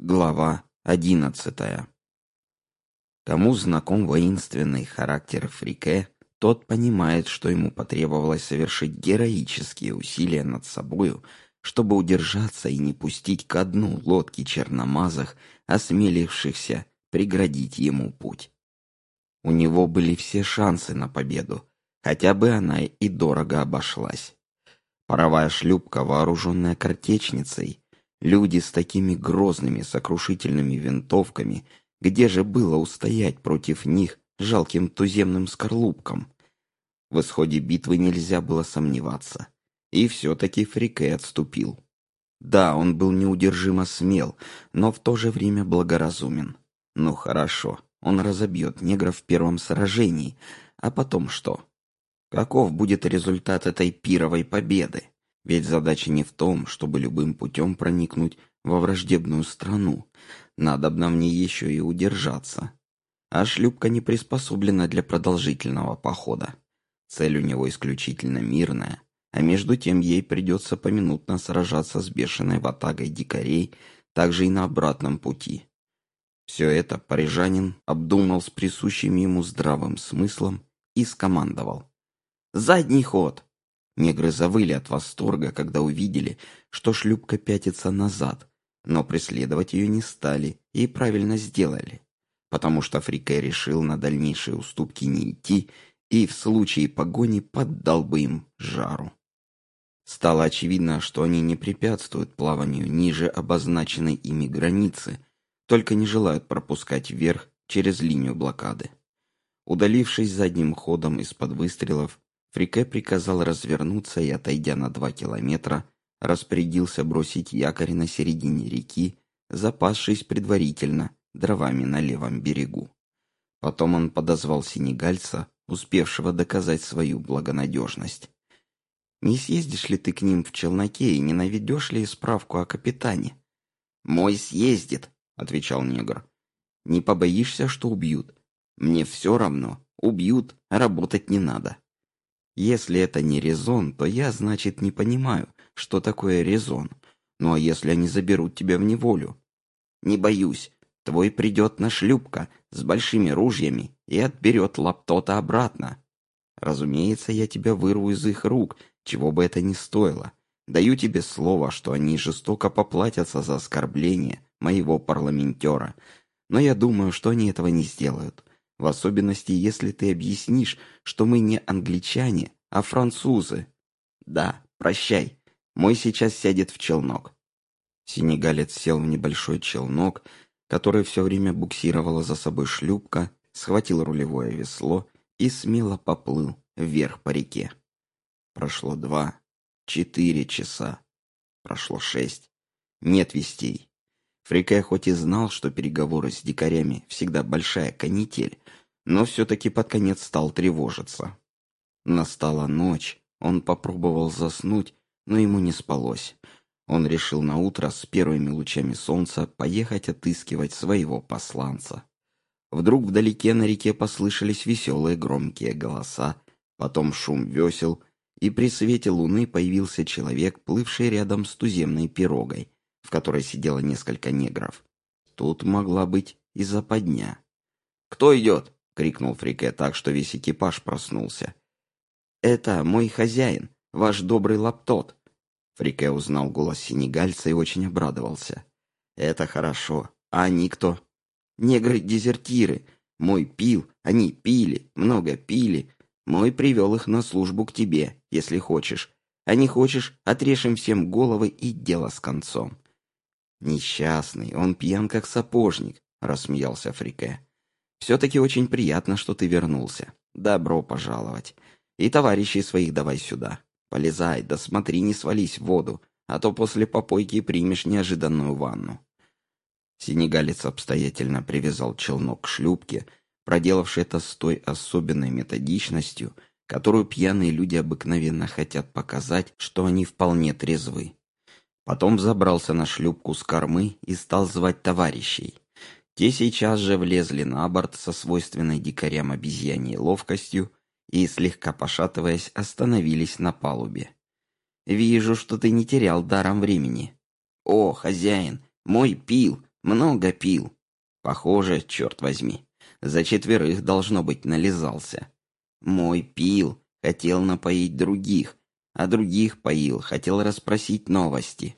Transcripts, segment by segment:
Глава одиннадцатая Кому знаком воинственный характер Фрике, тот понимает, что ему потребовалось совершить героические усилия над собою, чтобы удержаться и не пустить ко дну лодки черномазах, осмелившихся преградить ему путь. У него были все шансы на победу, хотя бы она и дорого обошлась. Паровая шлюпка, вооруженная картечницей, Люди с такими грозными сокрушительными винтовками, где же было устоять против них жалким туземным скорлупкам? В исходе битвы нельзя было сомневаться. И все-таки Фрике отступил. Да, он был неудержимо смел, но в то же время благоразумен. Ну хорошо, он разобьет негров в первом сражении, а потом что? Каков будет результат этой пировой победы? Ведь задача не в том, чтобы любым путем проникнуть во враждебную страну. Надо бы нам не еще и удержаться. А шлюпка не приспособлена для продолжительного похода. Цель у него исключительно мирная, а между тем ей придется поминутно сражаться с бешеной ватагой дикарей, также и на обратном пути. Все это парижанин обдумал с присущим ему здравым смыслом и скомандовал. «Задний ход!» Негры завыли от восторга, когда увидели, что шлюпка пятится назад, но преследовать ее не стали и правильно сделали, потому что Фрике решил на дальнейшие уступки не идти и в случае погони поддал бы им жару. Стало очевидно, что они не препятствуют плаванию ниже обозначенной ими границы, только не желают пропускать вверх через линию блокады. Удалившись задним ходом из-под выстрелов, Фрике приказал развернуться и, отойдя на два километра, распорядился бросить якорь на середине реки, запасшись предварительно дровами на левом берегу. Потом он подозвал сенегальца, успевшего доказать свою благонадежность. «Не съездишь ли ты к ним в челноке и не наведешь ли справку о капитане?» «Мой съездит», — отвечал негр. «Не побоишься, что убьют?» «Мне все равно. Убьют, работать не надо». Если это не резон, то я, значит, не понимаю, что такое резон. Ну а если они заберут тебя в неволю? Не боюсь. Твой придет на шлюпка с большими ружьями и отберет лаптота обратно. Разумеется, я тебя вырву из их рук, чего бы это ни стоило. Даю тебе слово, что они жестоко поплатятся за оскорбление моего парламентера. Но я думаю, что они этого не сделают. В особенности, если ты объяснишь, что мы не англичане, а французы. Да, прощай. Мой сейчас сядет в челнок. Сенегалец сел в небольшой челнок, который все время буксировала за собой шлюпка, схватил рулевое весло и смело поплыл вверх по реке. Прошло два, четыре часа. Прошло шесть. Нет вестей. Фрике хоть и знал, что переговоры с дикарями всегда большая канитель, но все-таки под конец стал тревожиться. Настала ночь, он попробовал заснуть, но ему не спалось. Он решил на утро с первыми лучами солнца поехать отыскивать своего посланца. Вдруг вдалеке на реке послышались веселые громкие голоса, потом шум весел, и при свете луны появился человек, плывший рядом с туземной пирогой, в которой сидело несколько негров. Тут могла быть и западня. «Кто идет?» — крикнул Фрике так, что весь экипаж проснулся. «Это мой хозяин, ваш добрый лаптот». Фрике узнал голос сенегальца и очень обрадовался. «Это хорошо. А они кто?» «Негры-дезертиры. Мой пил, они пили, много пили. Мой привел их на службу к тебе, если хочешь. А не хочешь, отрежем всем головы и дело с концом. «Несчастный, он пьян как сапожник», — рассмеялся Фрике. «Все-таки очень приятно, что ты вернулся. Добро пожаловать. И товарищей своих давай сюда. Полезай, да смотри, не свались в воду, а то после попойки примешь неожиданную ванну». Сенегалец обстоятельно привязал челнок к шлюпке, проделавший это с той особенной методичностью, которую пьяные люди обыкновенно хотят показать, что они вполне трезвы. Потом забрался на шлюпку с кормы и стал звать товарищей. Те сейчас же влезли на борт со свойственной дикарям обезьяньей ловкостью и, слегка пошатываясь, остановились на палубе. «Вижу, что ты не терял даром времени». «О, хозяин, мой пил, Много пил. Похоже, черт возьми. За четверых, должно быть, нализался. Мой пил, хотел напоить других, а других поил, хотел расспросить новости.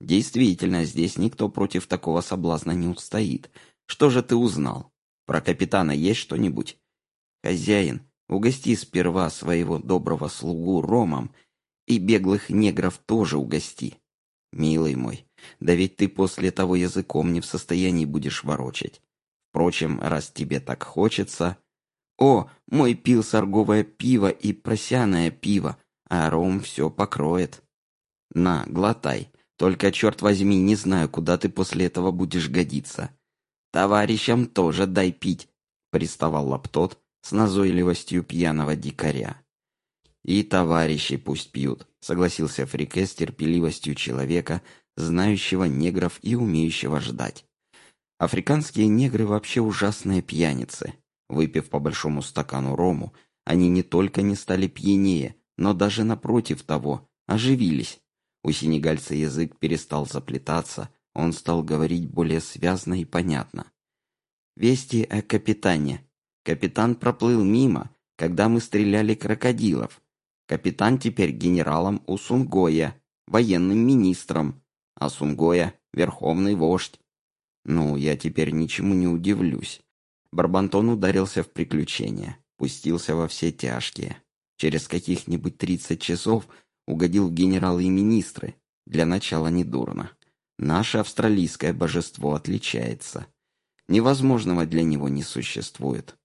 Действительно, здесь никто против такого соблазна не устоит. Что же ты узнал? Про капитана есть что-нибудь? Хозяин, угости сперва своего доброго слугу ромом, и беглых негров тоже угости. Милый мой, да ведь ты после того языком не в состоянии будешь ворочать. Впрочем, раз тебе так хочется... О, мой пил сорговое пиво и просяное пиво, а ром все покроет. На, глотай. Только, черт возьми, не знаю, куда ты после этого будешь годиться. Товарищам тоже дай пить, приставал Лаптот с назойливостью пьяного дикаря. И товарищи пусть пьют, согласился Фрике с терпеливостью человека, знающего негров и умеющего ждать. Африканские негры вообще ужасные пьяницы. Выпив по большому стакану рому, они не только не стали пьянее, но даже напротив того, оживились. У сенегальца язык перестал заплетаться, он стал говорить более связно и понятно. «Вести о капитане. Капитан проплыл мимо, когда мы стреляли крокодилов. Капитан теперь генералом у Сунгоя, военным министром, а Сунгоя — верховный вождь. Ну, я теперь ничему не удивлюсь. Барбантон ударился в приключения, пустился во все тяжкие. Через каких-нибудь тридцать часов угодил в генералы и министры. Для начала недурно. Наше австралийское божество отличается. Невозможного для него не существует.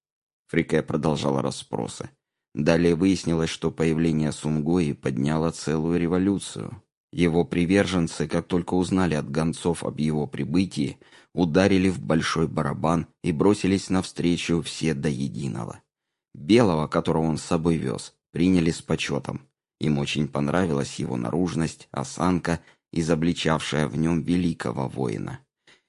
Фрике продолжала расспросы. Далее выяснилось, что появление Сунгои подняло целую революцию. Его приверженцы, как только узнали от гонцов об его прибытии, ударили в большой барабан и бросились навстречу все до единого. Белого, которого он с собой вез, приняли с почетом. Им очень понравилась его наружность, осанка, изобличавшая в нем великого воина.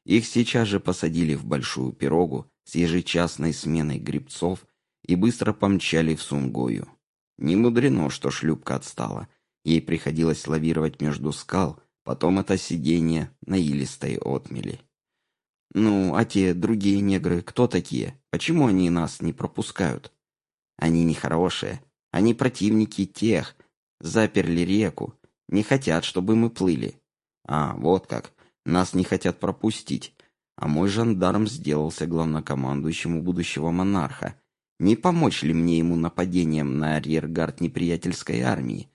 Их сейчас же посадили в большую пирогу с ежечасной сменой грибцов и быстро помчали в Сунгою. Не мудрено, что шлюпка отстала. Ей приходилось лавировать между скал, потом это сиденье на илистой отмели. «Ну, а те другие негры кто такие? Почему они нас не пропускают?» «Они нехорошие. Они противники тех. Заперли реку. Не хотят, чтобы мы плыли». «А, вот как. Нас не хотят пропустить. А мой жандарм сделался главнокомандующим у будущего монарха. Не помочь ли мне ему нападением на арьергард неприятельской армии?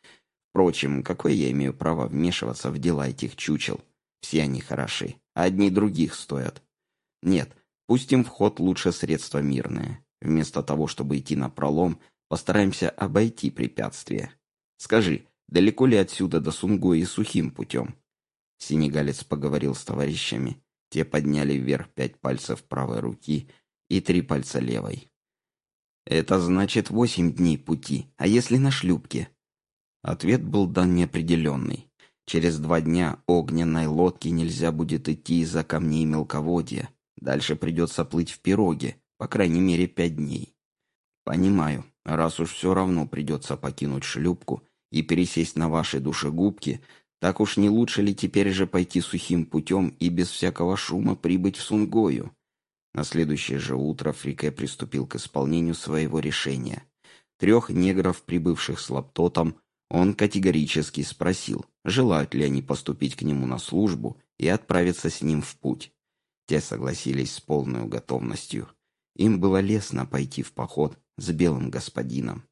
Впрочем, какое я имею право вмешиваться в дела этих чучел? Все они хороши, а одни других стоят. Нет, пустим в ход лучше средства мирное. Вместо того, чтобы идти на пролом, постараемся обойти препятствия. Скажи, далеко ли отсюда до Сунгои сухим путем? Сенегалец поговорил с товарищами. Те подняли вверх пять пальцев правой руки и три пальца левой. «Это значит восемь дней пути, а если на шлюпке?» Ответ был дан неопределенный. Через два дня огненной лодке нельзя будет идти из-за камней мелководья. Дальше придется плыть в пироге, по крайней мере, пять дней. Понимаю, раз уж все равно придется покинуть шлюпку и пересесть на вашей душегубки, так уж не лучше ли теперь же пойти сухим путем и без всякого шума прибыть в Сунгою? На следующее же утро Фрике приступил к исполнению своего решения. Трех негров, прибывших с лаптотом, он категорически спросил, желают ли они поступить к нему на службу и отправиться с ним в путь. Те согласились с полной готовностью. Им было лестно пойти в поход с белым господином.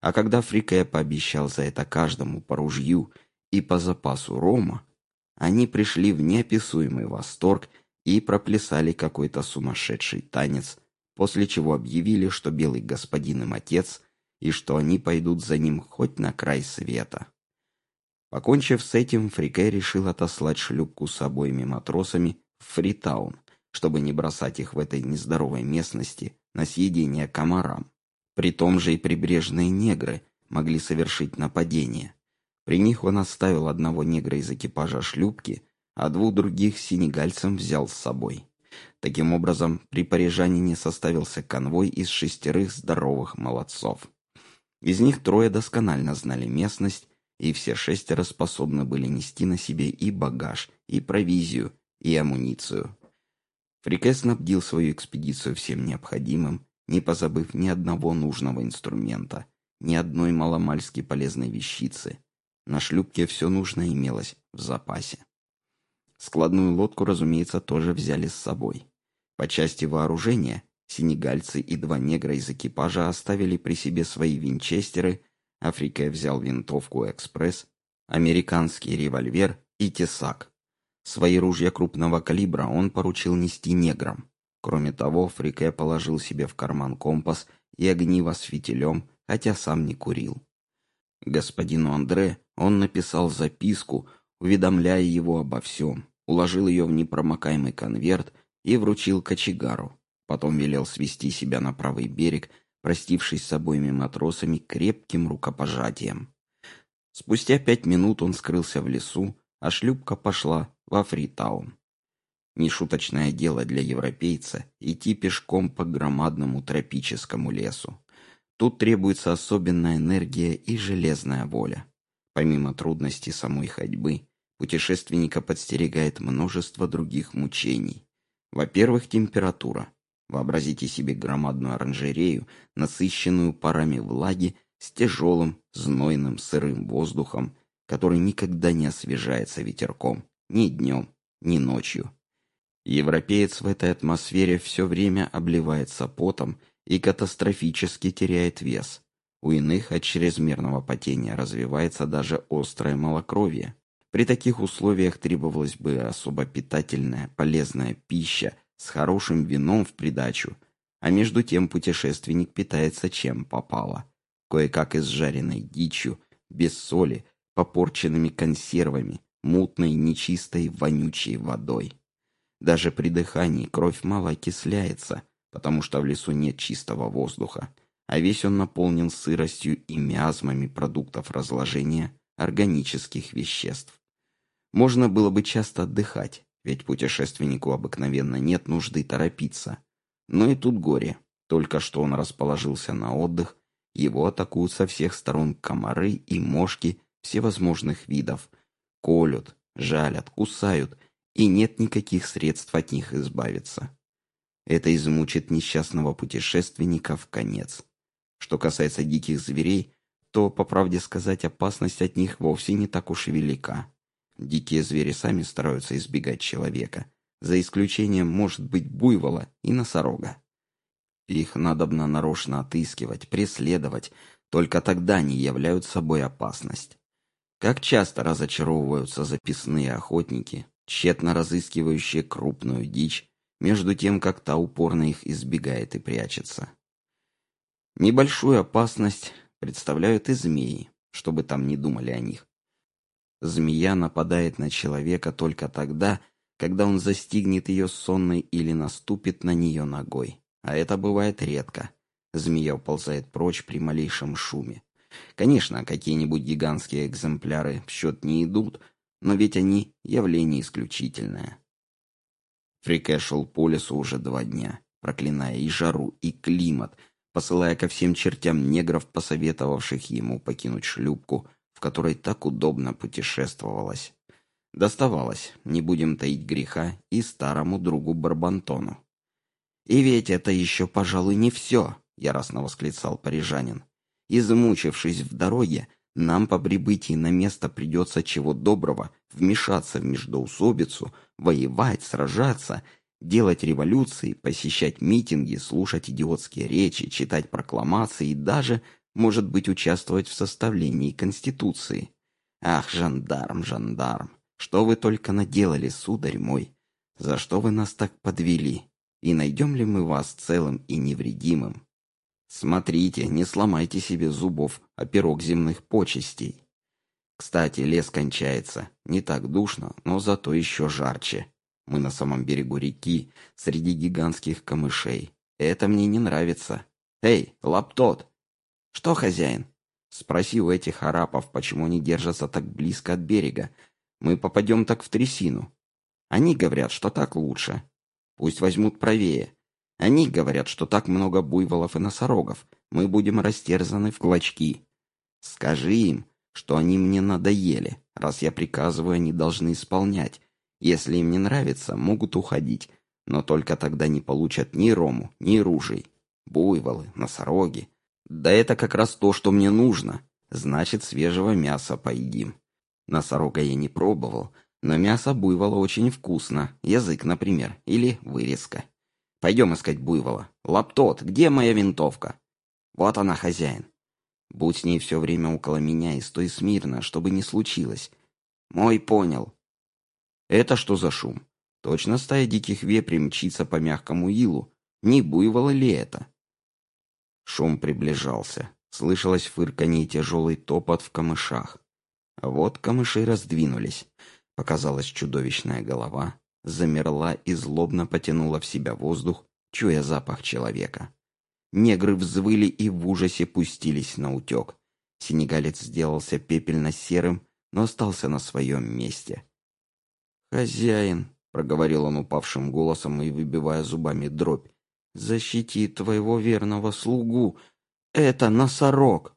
А когда Фрике пообещал за это каждому по ружью и по запасу рома, они пришли в неописуемый восторг и проплясали какой-то сумасшедший танец, после чего объявили, что белый господин им отец, и что они пойдут за ним хоть на край света. Покончив с этим, Фрике решил отослать шлюпку с обоими матросами в Фритаун, чтобы не бросать их в этой нездоровой местности на съедение комарам. При том же и прибрежные негры могли совершить нападение. При них он оставил одного негра из экипажа шлюпки, а двух других сенегальцам взял с собой. Таким образом, при парижанине составился конвой из шестерых здоровых молодцов. Из них трое досконально знали местность, и все шестеро способны были нести на себе и багаж, и провизию, и амуницию. Фрике снабдил свою экспедицию всем необходимым, не позабыв ни одного нужного инструмента, ни одной маломальски полезной вещицы. На шлюпке все нужное имелось в запасе. Складную лодку, разумеется, тоже взяли с собой. По части вооружения сенегальцы и два негра из экипажа оставили при себе свои винчестеры, Африке взял винтовку «Экспресс», американский револьвер и тесак. Свои ружья крупного калибра он поручил нести неграм. Кроме того, Фрике положил себе в карман компас и огниво с фитилем, хотя сам не курил. Господину Андре он написал записку, уведомляя его обо всем, уложил ее в непромокаемый конверт и вручил кочегару. Потом велел свести себя на правый берег, простившись с обоими матросами крепким рукопожатием. Спустя пять минут он скрылся в лесу, а шлюпка пошла во Фритаун. Нешуточное дело для европейца идти пешком по громадному тропическому лесу. Тут требуется особенная энергия и железная воля. Помимо трудностей самой ходьбы, путешественника подстерегает множество других мучений. Во-первых, температура. Вообразите себе громадную оранжерею, насыщенную парами влаги, с тяжелым, знойным, сырым воздухом, который никогда не освежается ветерком, ни днем, ни ночью. Европеец в этой атмосфере все время обливается потом и катастрофически теряет вес. У иных от чрезмерного потения развивается даже острое малокровие. При таких условиях требовалась бы особо питательная, полезная пища с хорошим вином в придачу, а между тем путешественник питается чем попало. Кое-как изжаренной дичью, без соли, попорченными консервами, мутной, нечистой, вонючей водой. Даже при дыхании кровь мало окисляется, потому что в лесу нет чистого воздуха, а весь он наполнен сыростью и миазмами продуктов разложения органических веществ. Можно было бы часто отдыхать, ведь путешественнику обыкновенно нет нужды торопиться. Но и тут горе. Только что он расположился на отдых, его атакуют со всех сторон комары и мошки всевозможных видов. Колют, жалят, кусают, и нет никаких средств от них избавиться. Это измучит несчастного путешественника в конец. Что касается диких зверей, то, по правде сказать, опасность от них вовсе не так уж и велика. Дикие звери сами стараются избегать человека, за исключением, может быть, буйвола и носорога. Их надобно нарочно отыскивать, преследовать, только тогда они являют собой опасность. Как часто разочаровываются записные охотники, тщетно разыскивающие крупную дичь, между тем, как та упорно их избегает и прячется. Небольшую опасность представляют и змеи, чтобы там не думали о них. Змея нападает на человека только тогда, когда он застигнет ее сонной или наступит на нее ногой. А это бывает редко. Змея уползает прочь при малейшем шуме. Конечно, какие-нибудь гигантские экземпляры в счет не идут, но ведь они явление исключительное. Фрике шел по лесу уже два дня, проклиная и жару, и климат, посылая ко всем чертям негров, посоветовавших ему покинуть шлюпку, в которой так удобно путешествовалось. Доставалось, не будем таить греха, и старому другу Барбантону. «И ведь это еще, пожалуй, не все», — яростно восклицал парижанин. «Измучившись в дороге, нам по прибытии на место придется чего доброго вмешаться в междоусобицу, воевать, сражаться, делать революции, посещать митинги, слушать идиотские речи, читать прокламации и даже, может быть, участвовать в составлении Конституции. Ах, жандарм, жандарм, что вы только наделали, сударь мой? За что вы нас так подвели? И найдем ли мы вас целым и невредимым? Смотрите, не сломайте себе зубов о пирог земных почестей. Кстати, лес кончается. Не так душно, но зато еще жарче. Мы на самом берегу реки, среди гигантских камышей. Это мне не нравится. Эй, лаптот! Что, хозяин? Спроси у этих арапов, почему они держатся так близко от берега. Мы попадем так в трясину. Они говорят, что так лучше. Пусть возьмут правее. Они говорят, что так много буйволов и носорогов. Мы будем растерзаны в клочки. Скажи им, что они мне надоели. Раз я приказываю, они должны исполнять. Если им не нравится, могут уходить. Но только тогда не получат ни рому, ни ружей. Буйволы, носороги. Да это как раз то, что мне нужно. Значит, свежего мяса поедим. Носорога я не пробовал, но мясо буйвола очень вкусно. Язык, например, или вырезка. Пойдем искать буйвола. Лаптот, где моя винтовка? Вот она, хозяин. Будь с ней все время около меня и стой смирно, чтобы не случилось. Мой понял. Это что за шум? Точно стая диких вепрей мчится по мягкому илу. Не буйвола ли это? Шум приближался. Слышалось фырканье и тяжелый топот в камышах. Вот камыши раздвинулись. Показалась чудовищная голова, замерла и злобно потянула в себя воздух, чуя запах человека. Негры взвыли и в ужасе пустились на утек. Сенегалец сделался пепельно-серым, но остался на своем месте. «Хозяин», — проговорил он упавшим голосом и выбивая зубами дробь, — «защити твоего верного слугу. Это носорог».